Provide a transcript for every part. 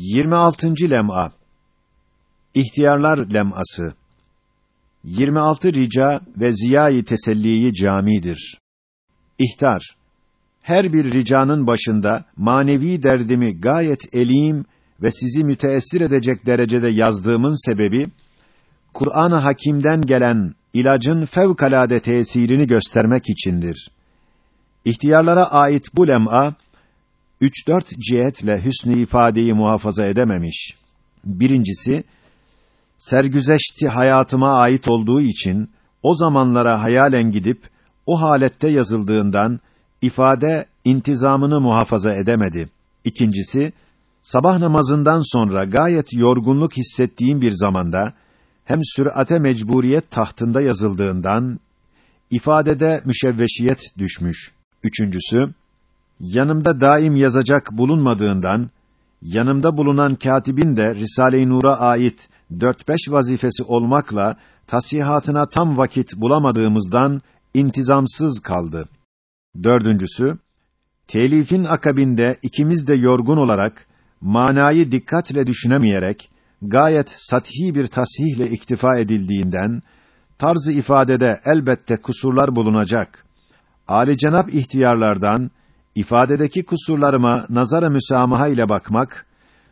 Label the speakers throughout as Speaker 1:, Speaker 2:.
Speaker 1: 26. lem'a İhtiyarlar lem'ası 26 rica ve ziyai teselliyi camidir. İhtar Her bir ricanın başında manevi derdimi gayet elim ve sizi müteessir edecek derecede yazdığımın sebebi Kur'an-ı Hakîm'den gelen ilacın fevkalade tesirini göstermek içindir. İhtiyarlara ait bu lem'a üç dört cihetle hüsnü ifadeyi muhafaza edememiş. Birincisi, sergüzeşti hayatıma ait olduğu için, o zamanlara hayalen gidip, o halette yazıldığından, ifade intizamını muhafaza edemedi. İkincisi, sabah namazından sonra gayet yorgunluk hissettiğim bir zamanda, hem sürate mecburiyet tahtında yazıldığından, ifadede müşevveşiyet düşmüş. Üçüncüsü, yanımda daim yazacak bulunmadığından, yanımda bulunan katibin de Risale-i Nur'a ait dört beş vazifesi olmakla tasihatına tam vakit bulamadığımızdan intizamsız kaldı. Dördüncüsü, telifin akabinde ikimiz de yorgun olarak, manayı dikkatle düşünemeyerek, gayet sathi bir tashihle iktifa edildiğinden, tarzı ifadede elbette kusurlar bulunacak. Ali cenap ihtiyarlardan ifadedeki kusurlarıma nazara müsamaha ile bakmak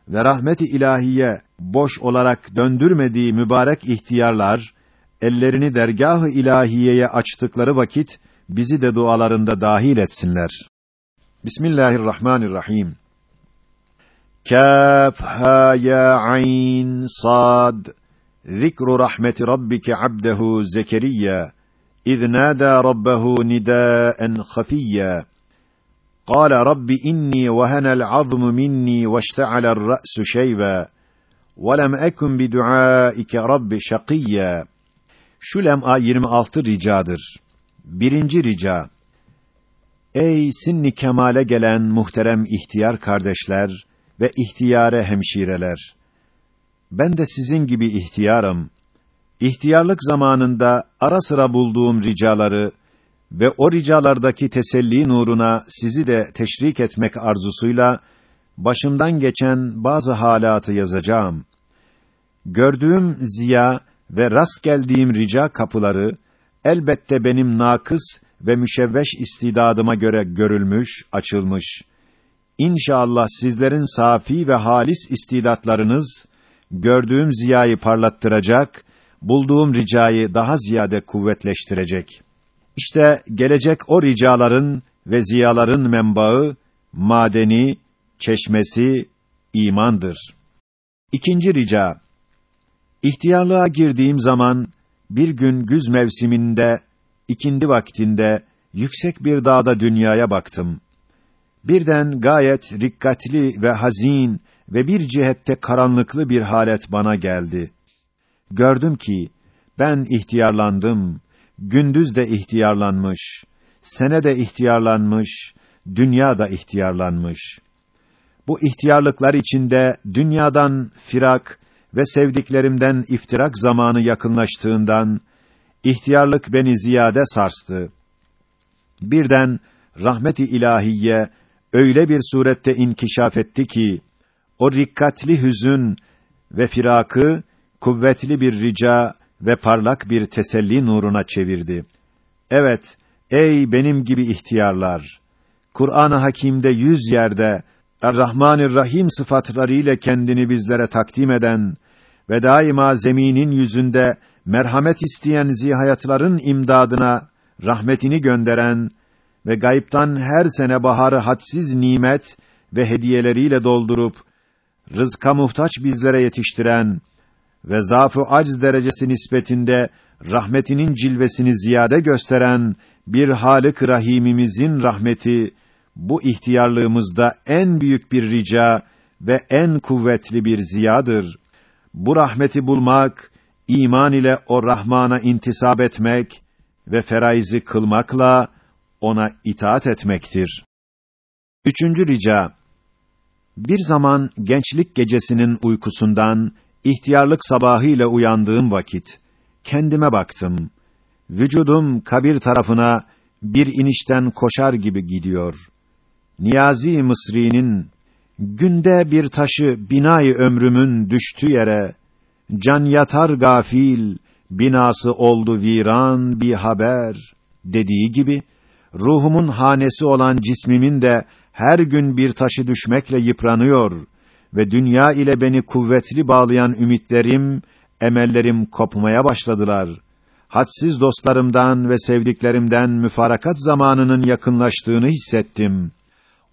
Speaker 1: ve rahmeti ilahiye boş olarak döndürmediği mübarek ihtiyarlar ellerini dergahı ilahiyeye açtıkları vakit bizi de dualarında dahil etsinler. Bismillahirrahmanirrahim. Kaf ha ya ayn sad zikru rahmeti rabbike abdehu zekeriya iz nada rabbehu nidaen hafiyya قال رب إني وهن العظم مني واشتعل الرأس شيبا ولم أكن بدعائك رب شقيا Şu lem'a 26 ricadır. Birinci rica. Ey sinni kemale gelen muhterem ihtiyar kardeşler ve ihtiyare hemşireler. Ben de sizin gibi ihtiyarım. İhtiyarlık zamanında ara sıra bulduğum ricaları ve o ricalardaki teselli nuruna sizi de teşrik etmek arzusuyla başımdan geçen bazı halatı yazacağım. Gördüğüm ziya ve rast geldiğim rica kapıları elbette benim nakıs ve müşevveş istidadıma göre görülmüş, açılmış. İnşallah sizlerin safi ve halis istidatlarınız gördüğüm ziyayı parlattıracak, bulduğum ricayı daha ziyade kuvvetleştirecek. İşte gelecek o ricaların ve ziyaların menbaı, madeni, çeşmesi, imandır. İkinci rica. İhtiyarlığa girdiğim zaman, bir gün güz mevsiminde, ikindi vaktinde, yüksek bir dağda dünyaya baktım. Birden gayet rikkatli ve hazin ve bir cihette karanlıklı bir halet bana geldi. Gördüm ki, ben ihtiyarlandım, gündüz de ihtiyarlanmış, sene de ihtiyarlanmış, dünya da ihtiyarlanmış. Bu ihtiyarlıklar içinde dünyadan firak ve sevdiklerimden iftirak zamanı yakınlaştığından ihtiyarlık beni ziyade sarstı. Birden rahmeti ilahiye öyle bir surette inkişaf etti ki o rikkatli hüzün ve firakı kuvvetli bir rica ve parlak bir teselli nuruna çevirdi. Evet, ey benim gibi ihtiyarlar! Kur'an-ı Hakîm'de yüz yerde Er-Rahmanir-Rahim sıfatlarıyla kendini bizlere takdim eden ve daima zeminin yüzünde merhamet isteyen zihayatların imdadına rahmetini gönderen ve gayiptan her sene baharı hadsiz nimet ve hediyeleriyle doldurup rızka muhtaç bizlere yetiştiren ve zafu acz derecesi nispetinde rahmetinin cilvesini ziyade gösteren bir Halık Rahimimizin rahmeti bu ihtiyarlığımızda en büyük bir rica ve en kuvvetli bir ziyadır. Bu rahmeti bulmak, iman ile o Rahman'a intisap etmek ve feraizi kılmakla ona itaat etmektir. Üçüncü rica, bir zaman gençlik gecesinin uykusundan ihtiyarlık sabahıyla uyandığım vakit kendime baktım. Vücudum kabir tarafına bir inişten koşar gibi gidiyor. Niyazi Mısri'nin Günde bir taşı binayı ömrümün düştü yere, can yatar gafil, binası oldu viran bir haber dediği gibi, ruhumun hanesi olan cismimin de her gün bir taşı düşmekle yıpranıyor ve dünya ile beni kuvvetli bağlayan ümitlerim, emellerim kopmaya başladılar. Hadsiz dostlarımdan ve sevdiklerimden müfarakat zamanının yakınlaştığını hissettim.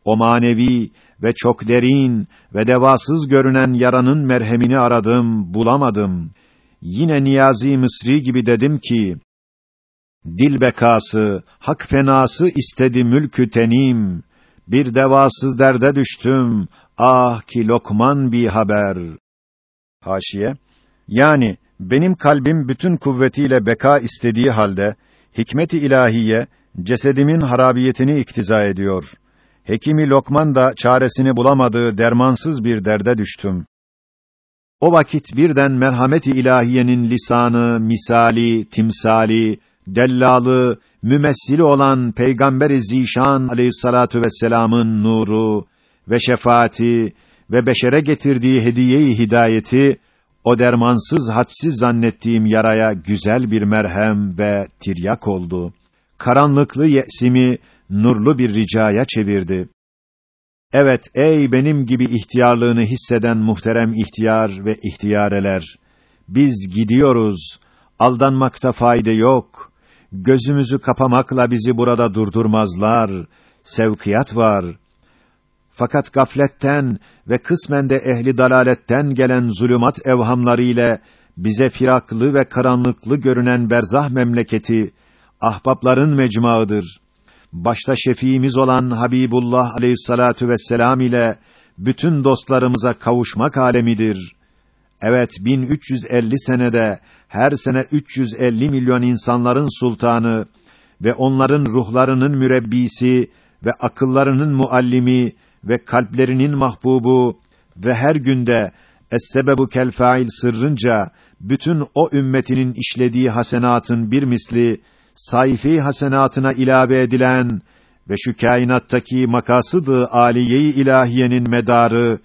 Speaker 1: O manevi ve çok derin ve devasız görünen yaranın merhemini aradım, bulamadım. Yine Niyazi Mısri gibi dedim ki, Dil bekası, hak fenası istedi mülkü tenim, bir devasız derde düştüm, ah ki lokman bir haber. Haşiye, yani benim kalbim bütün kuvvetiyle beka istediği halde, hikmet-i ilahiye, cesedimin harabiyetini iktiza ediyor. Hekimi Lokman da çaresini bulamadığı dermansız bir derde düştüm. O vakit birden merhamet-i ilahiyenin lisanı, misali, timsali, dellalı, mümessili olan Peygamber-i Zişan aleyhissalatu vesselam'ın nuru ve şefaati ve beşere getirdiği hediye-i hidayeti o dermansız hadsiz zannettiğim yaraya güzel bir merhem ve tiryak oldu. Karanlıklı ye'simi nurlu bir ricaya çevirdi. Evet, ey benim gibi ihtiyarlığını hisseden muhterem ihtiyar ve ihtiyareler, biz gidiyoruz, aldanmakta fayda yok, gözümüzü kapamakla bizi burada durdurmazlar, sevkiyat var. Fakat gafletten ve kısmen de ehli dalaletten gelen zulümat evhamları ile bize firaklı ve karanlıklı görünen berzah memleketi, ahbapların mecmuaıdır başta şefiimiz olan Habibullah aleyhissalatu vesselam ile bütün dostlarımıza kavuşmak alemidir. Evet 1350 senede her sene 350 milyon insanların sultanı ve onların ruhlarının mürebbisi ve akıllarının muallimi ve kalplerinin mahbubu ve her günde es-sebebu kel fail sırrınca bütün o ümmetinin işlediği hasenatın bir misli sayfi hasenatına ilave edilen ve şu kainattaki makasıdı aliye-i ilahiyenin medarı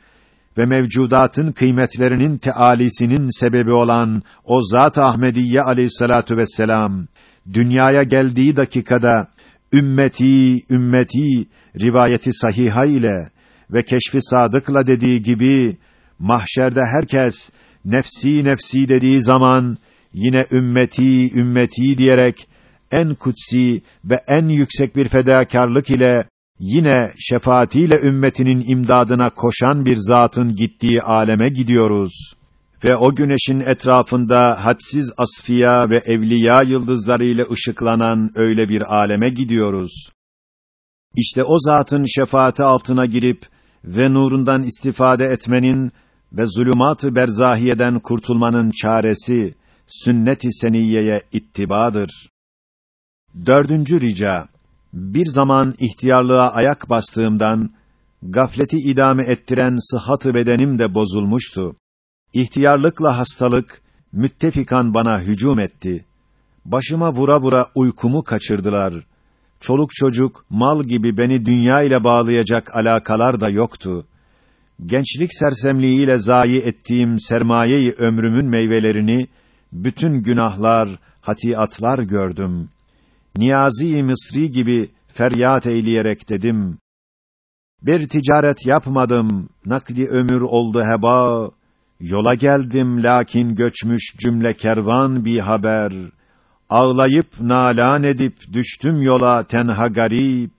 Speaker 1: ve mevcudatın kıymetlerinin tealisinin sebebi olan o Zat Ahmediye Aleyhissalatu vesselam dünyaya geldiği dakikada ümmeti ümmeti rivayeti sahiha ile ve keşfi sadıkla dediği gibi mahşerde herkes nefsi nefsi dediği zaman yine ümmeti ümmeti diyerek en kutsi ve en yüksek bir fedakarlık ile yine şefaatiyle ümmetinin imdadına koşan bir zatın gittiği aleme gidiyoruz. Ve o güneşin etrafında hadsiz asfiya ve evliya yıldızları ile ışıklanan öyle bir aleme gidiyoruz. İşte o zatın şefaati altına girip ve nurundan istifade etmenin ve zulümat-ı berzahiyeden kurtulmanın çaresi sünnet-i seniyeye ittibadır. Dördüncü rica. Bir zaman ihtiyarlığa ayak bastığımdan, gafleti idame ettiren sıhhatı bedenim de bozulmuştu. İhtiyarlıkla hastalık, müttefikan bana hücum etti. Başıma vura vura uykumu kaçırdılar. Çoluk çocuk, mal gibi beni dünya ile bağlayacak alakalar da yoktu. Gençlik sersemliğiyle zayi ettiğim sermayeyi ömrümün meyvelerini, bütün günahlar, hatiatlar gördüm.'' Niyazi Mısri gibi feryat eyleyerek dedim. Bir ticaret yapmadım, nakdi ömür oldu heba. Yola geldim lakin göçmüş cümle kervan bir haber. Ağlayıp nalan edip düştüm yola tenha garip.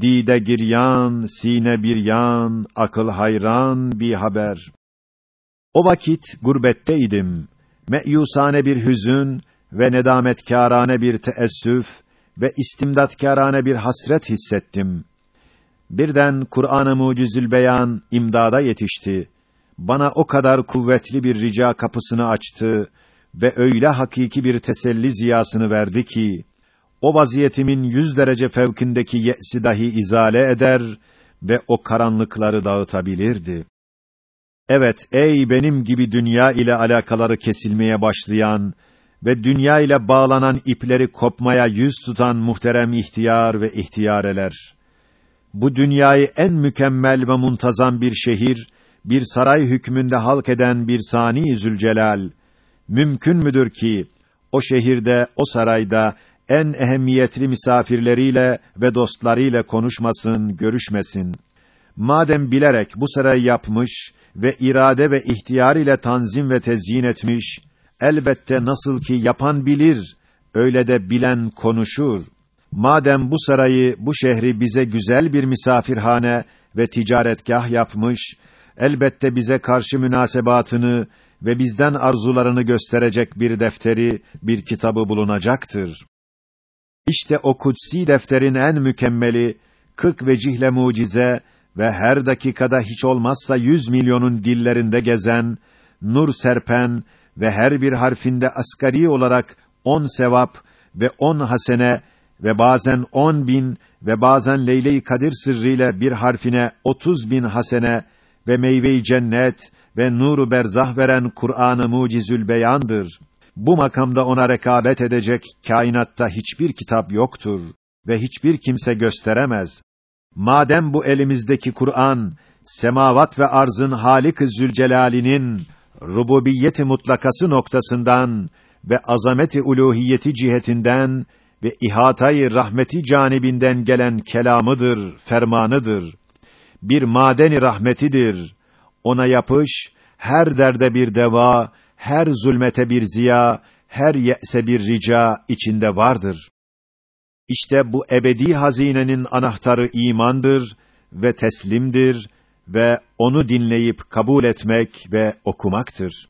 Speaker 1: Dide giryan, sine bir yan, akıl hayran bir haber. O vakit gurbetteydim. Meyusane bir hüzün ve nedametkârane bir teessüf ve istimdatkârane bir hasret hissettim. Birden Kur'an-ı Mucizül Beyan imdada yetişti. Bana o kadar kuvvetli bir rica kapısını açtı ve öyle hakiki bir teselli ziyasını verdi ki o vaziyetimin yüz derece fevkindeki ye'si dahi izale eder ve o karanlıkları dağıtabilirdi. Evet, ey benim gibi dünya ile alakaları kesilmeye başlayan ve dünya ile bağlanan ipleri kopmaya yüz tutan muhterem ihtiyar ve ihtiyareler. bu dünyayı en mükemmel ve muntazam bir şehir, bir saray hükmünde halk eden bir sani Zülcelal, mümkün müdür ki, o şehirde, o sarayda, en ehemmiyetli misafirleriyle ve dostlarıyla konuşmasın, görüşmesin. Madem bilerek bu sarayı yapmış ve irade ve ihtiyar ile tanzim ve tezyin etmiş, elbette nasıl ki yapan bilir, öyle de bilen konuşur. Madem bu sarayı, bu şehri bize güzel bir misafirhane ve ticaretgah yapmış, elbette bize karşı münasebatını ve bizden arzularını gösterecek bir defteri, bir kitabı bulunacaktır. İşte o kutsi defterin en mükemmeli, kırk vecihle mucize ve her dakikada hiç olmazsa yüz milyonun dillerinde gezen, nur serpen ve her bir harfinde asgari olarak on sevap ve on hasene ve bazen on bin ve bazen Leyle-i Kadir sırrıyla bir harfine otuz bin hasene ve meyve-i cennet ve nuru berzah veren Kur'an-ı Mucizül Beyan'dır. Bu makamda ona rekabet edecek kainatta hiçbir kitap yoktur ve hiçbir kimse gösteremez. Madem bu elimizdeki Kur'an semavat ve arzın Halik-i Zülcelal'inin rububiyeti mutlakası noktasından ve azameti uluhiyeti cihetinden ve ihatayı rahmeti canibinden gelen kelamıdır, fermanıdır. Bir madeni rahmetidir. Ona yapış, her derde bir deva, her zulmete bir ziya, her ye'se bir rica içinde vardır. İşte bu ebedi hazinenin anahtarı imandır ve teslimdir ve onu dinleyip kabul etmek ve okumaktır.